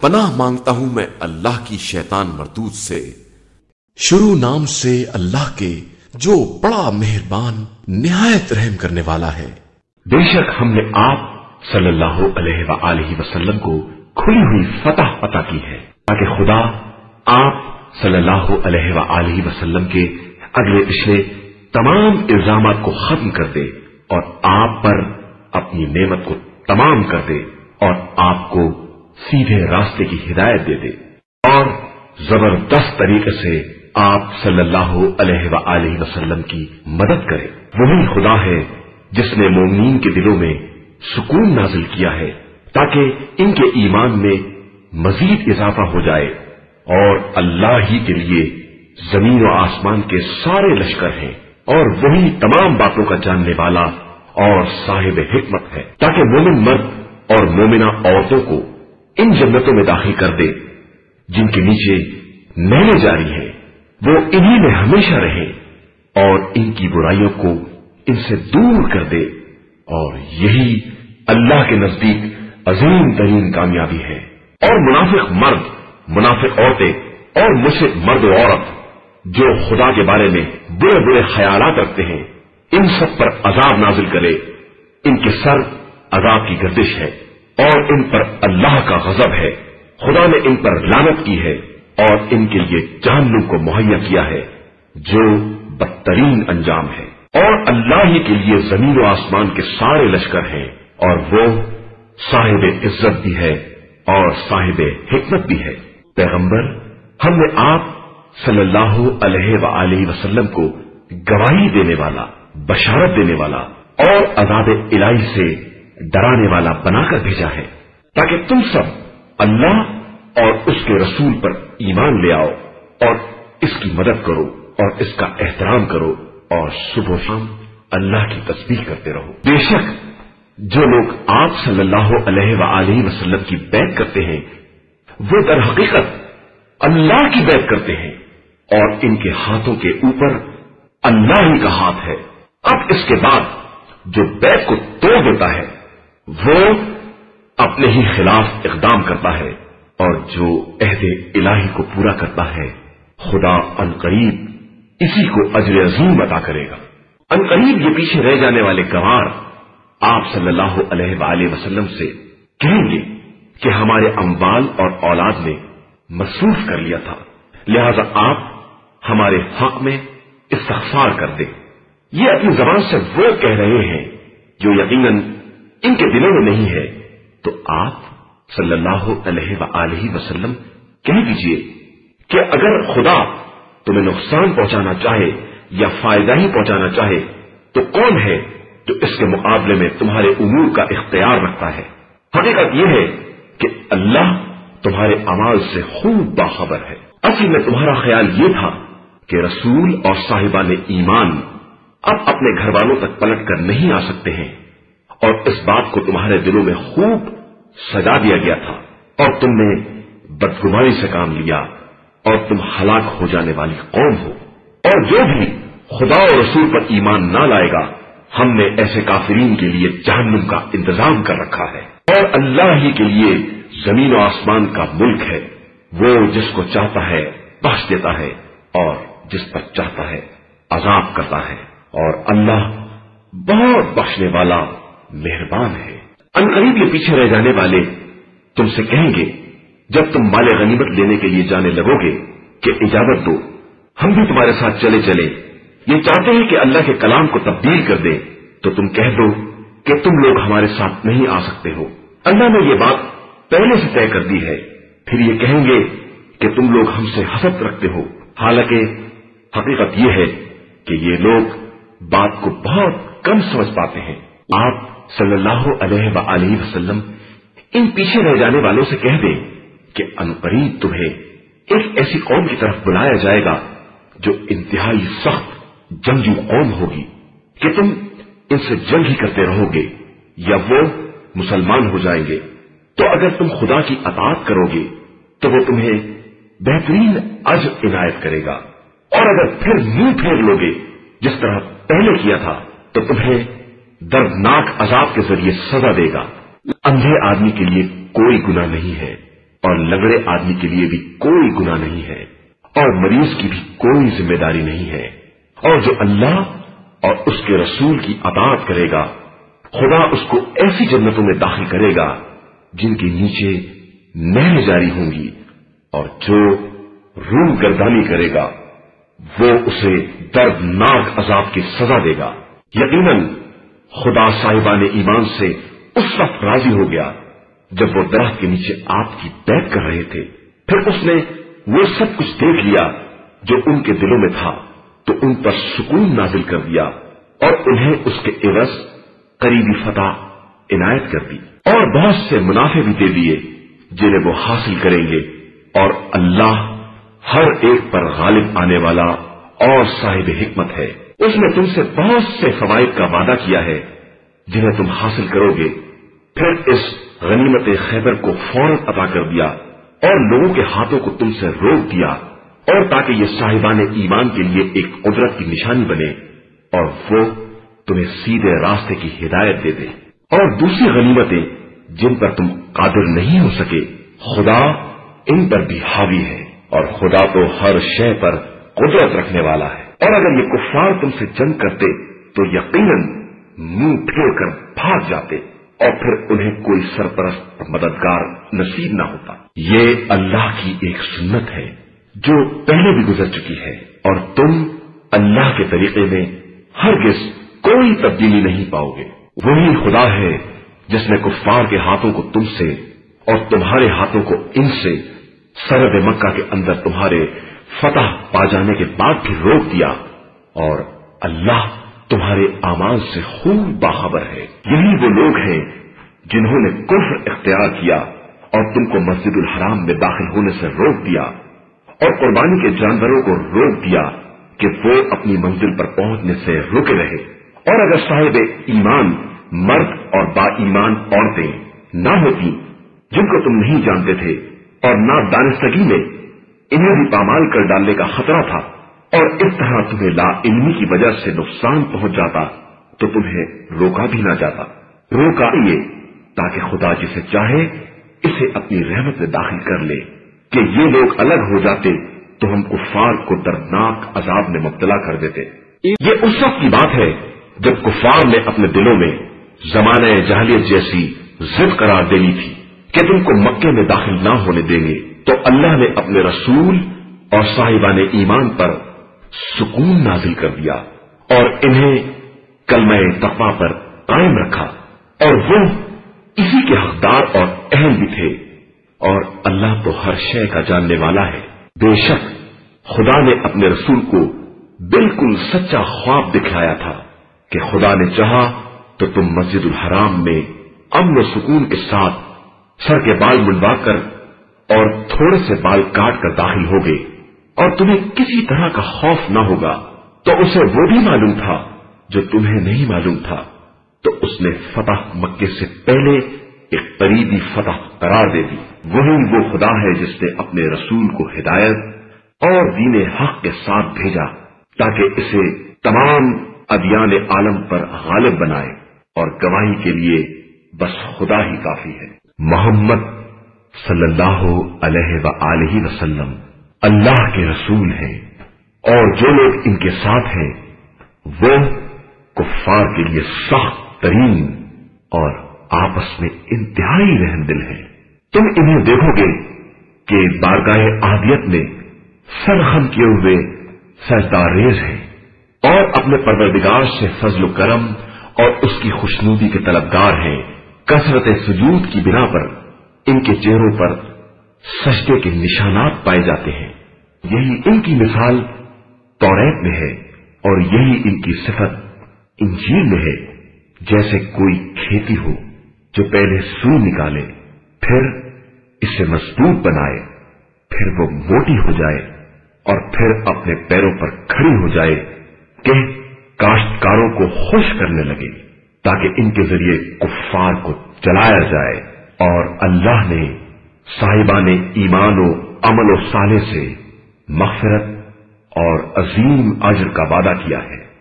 پناہ مانگتا ہوں میں اللہ کی شیطان مردود سے۔ شروع نام سے اللہ کے جو بڑا مہربان، نہایت رحم کرنے والا ہے۔ بے شک ہم نے آپ صلی اللہ علیہ وآلہ وسلم کو کھلی ہوئی فتح عطا کی ہے۔ تاکہ خدا آپ صلی اللہ علیہ وآلہ وسلم کے اگلے پچھلے تمام الزامات کو ختم کر دے اور آپ پر اپنی نعمت کو تمام کر دے اور آپ کو سیدھے راستے کی ہدایت دے دے۔ اور زبردست طریقے سے آپ صلی اللہ علیہ وآلہ وسلم کی مدد کرے۔ وہی خدا ہے جس نے مومنین کے دلوں میں سکون نازل کیا ہے، تاکہ ان کے ایمان میں مزید اضافہ ہو جائے۔ اور اللہ ہی کے لیے زمین و آسمان کے سارے لشکر ہیں۔ اور وہی تمام باتوں کا جاننے والا اور صاحب حکمت ہے۔ تاکہ مومن مرد اور مومنا عورتوں کو ان جنتوں میں داخل کر دے۔ جن کے نیچے نئے جاری ہیں وہ انہی میں ہمیشہ رہے اور ان کی برائیوں کو ان سے دور کر دے۔ اور یہی اللہ کے نزدیک عظیم ترین کامیابی ہے۔ اور منافق مرد، منافق عورتیں اور مشرق مرد و عورت جو خدا کے بارے میں برے برے خیالات رکھتے ہیں، ان سب پر عذاب نازل کرے۔ ان کے سر عذاب کی گردش ہے۔ اور ان پر اللہ کا غضب ہے۔ خدا نے ان پر لانت کی ہے اور ان کے لیے جہنم کو مہیا کیا ہے، جو بدترین انجام ہے۔ اور اللہ ہی کے لیے زمین و آسمان کے سارے لشکر ہیں اور وہ صاحب عزت بھی ہے اور صاحب حکمت بھی ہے۔ پیغمبر، ہم نے آپ صلی اللہ علیہ وآلہ وسلم کو گواہی دینے والا، بشارت دینے والا اور عذاب الہی سے ڈرانے والا بنا کر بھیجا ہے تاکہ تم سب اللہ اور اس کے رسول پر ایمان لے آؤ اور اس کی مدد کرو اور اس کا احترام کرو اور صبح و شام اللہ کی تصویر کرتے رہو۔ بے شک جو لوگ آپ صلی اللہ علیہ وآلہ وسلم کی بیت کرتے ہیں، وہ در حقیقت اللہ کی بیت کرتے ہیں اور ان کے ہاتھوں کے اوپر اللہ ہی کا ہاتھ ہے۔ اب اس کے بعد جو بیت کو توڑ دیتا ہے وہ اپنے ہی خلاف اقدام کرتا ہے اور جو عہد الہی کو پورا کرتا ہے، خدا ان قریب اسی کو اجر عظیم عطا کرے گا۔ ان قریب یہ پیچھے رہ جانے والے گوار آپ صلی اللہ علیہ وآلہ وسلم سے کہیں گے کہ ہمارے امبال اور اولاد نے مصروف کر لیا تھا، لہذا آپ ہمارے حق میں استغفار کر دیں۔ یہ اپنی زبان سے وہ کہہ رہے ہیں جو یقیناً ان کے دلوں میں نہیں ہے، تو آپ صلی اللہ علیہ وآلہ وسلم کہہ دیجیے کہ اگر خدا تمہیں نقصان پہنچانا چاہے یا فائدہ ہی پہنچانا چاہے، تو کون ہے جو اس کے مقابلے میں تمہارے امور کا اختیار رکھتا ہے؟ حقیقت یہ ہے کہ اللہ تمہارے امال سے خوب باخبر ہے۔ اصل میں تمہارا خیال یہ تھا کہ رسول اور صاحبان ایمان اب اپنے گھر والوں تک پلٹ کر نہیں آ سکتے ہیں۔ اور اس بات کو تمہارے دلوں میں خوب سجا دیا گیا تھا اور تم نے بدگمانی سے کام لیا اور تم ہلاک ہو جانے والی قوم ہو۔ اور جو بھی خدا اور رسول پر ایمان نہ لائے گا، ہم نے ایسے کافرین کے لیے جہنم کا انتظام کر رکھا ہے۔ اور اللہ ہی کے لیے زمین و آسمان کا ملک ہے۔ وہ جس کو چاہتا ہے، بخش دیتا ہے اور جس پر چاہتا ہے، عذاب کرتا ہے۔ اور اللہ بہت بخشنے والا مہربان ہے۔ ان قریب یہ پیچھے رہ جانے والے تم سے کہیں گے، جب تم مال غنیمت لینے کے لیے جانے لگو گے کہ اجازت دو، ہم بھی تمہارے ساتھ چلے چلے یہ چاہتے ہیں کہ اللہ کے کلام کو تبدیل کر دے تو تم کہہ دو کہ تم لوگ ہمارے ساتھ نہیں آ سکتے ہو۔ اللہ نے یہ بات پہلے سے طے کر دی ہے۔ پھر یہ کہیں گے کہ تم لوگ ہم سے حسد رکھتے ہو۔ حالانکہ حقیقت یہ ہے کہ یہ لوگ بات کو بہت کم سمجھ پاتے ہیں۔ آپ صلی اللہ علیہ وآلہ وسلم، ان پیچھے رہ جانے والوں سے کہہ دیں کہ انقریب تمہیں ایک ایسی قوم کی طرف بلایا جائے گا جو انتہائی سخت جنگی قوم ہوگی، کہ تم ان سے جنگ ہی کرتے رہو گے یا وہ مسلمان ہو جائیں گے۔ تو اگر تم خدا کی اطاعت کرو گے، تو وہ تمہیں بہترین اج عنایت کرے گا۔ اور اگر پھر منہ پھیر لو گے، جس طرح پہلے کیا تھا، تو تمہیں دردناک عذاب کے ذریعے سزا دے گا۔ اندھے آدمی کے لیے کوئی گنا نہیں ہے اور لگڑے آدمی کے لیے بھی کوئی گنا نہیں ہے اور مریض کی بھی کوئی ذمہ داری نہیں ہے۔ اور جو اللہ اور اس کے رسول کی اطاعت کرے گا، خدا اس کو ایسی جنتوں میں داخل کرے گا جن کے نیچے نہر جاری ہوں گی اور جو روح گردانی کرے گا، وہ اسے دردناک عذاب کی سزا دے گا۔ یقیناً خدا صاحبان ایمان سے اس وقت راضی ہو گیا جب وہ درخت کے نیچے آپ کی بیٹھ کر رہے تھے۔ پھر اس نے وہ سب کچھ دیکھ لیا جو ان کے دلوں میں تھا، تو ان پر سکون نازل کر دیا اور انہیں اس کے عوض قریبی فتح عنایت کر دی۔ اور بہت سے منافع بھی دے دیے جنہیں وہ حاصل کریں گے۔ اور اللہ ہر ایک پر غالب آنے والا اور صاحب حکمت ہے۔ اس نے تم سے بہت سے فوائد کا وعدہ کیا ہے، جنہیں تم حاصل کرو گے۔ پھر اس غنیمت خیبر کو فوراً ادا کر دیا اور لوگوں کے ہاتھوں کو تم سے روک دیا اور تاکہ یہ صاحبان ایمان کے لیے ایک قدرت کی نشانی بنے اور وہ تمہیں سیدھے راستے کی ہدایت دے دے۔ اور دوسری غنیمتیں جن پر تم قادر نہیں ہو سکے، خدا ان پر بھی حاوی ہے اور خدا تو ہر شے پر قدرت رکھنے والا ہے۔ اور اگر یہ کفار تم سے جنگ کرتے تو یقیناً منہ پھیر کر بھاگ جاتے اور پھر انہیں کوئی سرپرست مددگار نصیب نہ ہوتا۔ یہ اللہ کی ایک سنت ہے جو پہلے بھی گزر چکی ہے اور تم اللہ کے طریقے میں ہرگز کوئی تبدیلی نہیں پاؤ گے۔ وہی خدا ہے جس نے کفار کے ہاتھوں کو تم سے اور تمہارے ہاتھوں کو ان سے سرد مکہ کے اندر تمہارے فتح پا جانے کے بعد بھی روک دیا اور اللہ تمہارے امان سے خوب باخبر ہے۔ یہی وہ لوگ ہیں جنہوں نے کفر اختیار کیا اور تم کو مسجد الحرام میں داخل ہونے سے روک دیا اور قربانی کے جانوروں کو روک دیا کہ وہ اپنی منزل پر پہنچنے سے رکے رہے۔ اور اگر صاحب ایمان مرد اور با ایمان عورتیں نہ ہوتی جن کو تم نہیں جانتے تھے اور نہ دانستگی میں انہیں بھی پامال کر ڈالنے کا خطرہ تھا اور اس طرح تمہیں لا علمی کی وجہ سے نقصان پہنچ جاتا تو تمہیں روکا بھی نہ جاتا۔ روکا یہ تاکہ خدا جسے چاہے اسے اپنی رحمت میں داخل کر لے کہ یہ لوگ الگ ہو جاتے تو ہم کفار کو دردناک عذاب میں مبتلا کر دیتے۔ یہ اس وقت کی بات ہے جب کفار نے اپنے دلوں میں زمانہ جہلیت جیسی ضد قرار دینی تھی کہ تم کو مکے میں داخل نہ ہونے دیں گے۔ تو اللہ نے اپنے رسول اور صاحبان ایمان پر سکون نازل کر دیا اور انہیں کلمہ تقوا پر قائم رکھا اور وہ اسی کے حقدار اور اہم بھی تھے اور اللہ تو ہر شے کا جاننے والا ہے۔ بے شک خدا نے اپنے رسول کو بالکل سچا خواب دکھلایا تھا کہ خدا نے چاہا تو تم مسجد الحرام میں امن و سکون کے ساتھ سر کے بال منڈوا کر اور تھوڑے سے بال کاٹ کر داخل ہو گئے۔ اور تمہیں کسی طرح کا خوف نہ ہوگا۔ تو اسے وہ بھی معلوم تھا جو تمہیں نہیں معلوم تھا۔ تو اس نے فتح مکے سے پہلے ایک قریبی فتح قرار دے دی۔ وہی وہ خدا ہے جس نے اپنے رسول کو ہدایت اور دین حق کے ساتھ بھیجا تاکہ اسے تمام ادیان عالم پر غالب بنائے اور گواہی کے لیے بس خدا ہی کافی ہے۔ محمد صلی اللہ علیہ و وسلم اللہ کے رسول ہیں اور جو لوگ ان کے ساتھ ہیں، وہ کفار کے لیے سخت ترین اور آپس میں انتہائی رحم دل ہیں۔ تم انہیں دیکھو گے کہ بارگاہ آدیت میں سرخم کیے ہوئے سجدار ریز ہیں اور اپنے پروردگار سے فضل و کرم اور اس کی خوشنودی کے طلبگار ہیں، کثرت سجود کی بنا پر ان کے چہروں پر سجدے کے نشانات پائے جاتے ہیں۔ یہی ان کی مثال توریت میں ہے اور یہی ان کی صفت انجیل میں ہے۔ جیسے کوئی کھیتی ہو جو پہلے سو نکالے، پھر اسے مضبوط بنائے، پھر وہ موٹی ہو جائے اور پھر اپنے پیروں پر کھڑی ہو جائے کہ کاشتکاروں کو خوش کرنے لگے تاکہ ان کے ذریعے کفار کو چلایا جائے۔ اور اللہ نے صاحبان ایمان و عمل و صالح سے مغفرت اور عظیم اجر کا وعدہ کیا ہے۔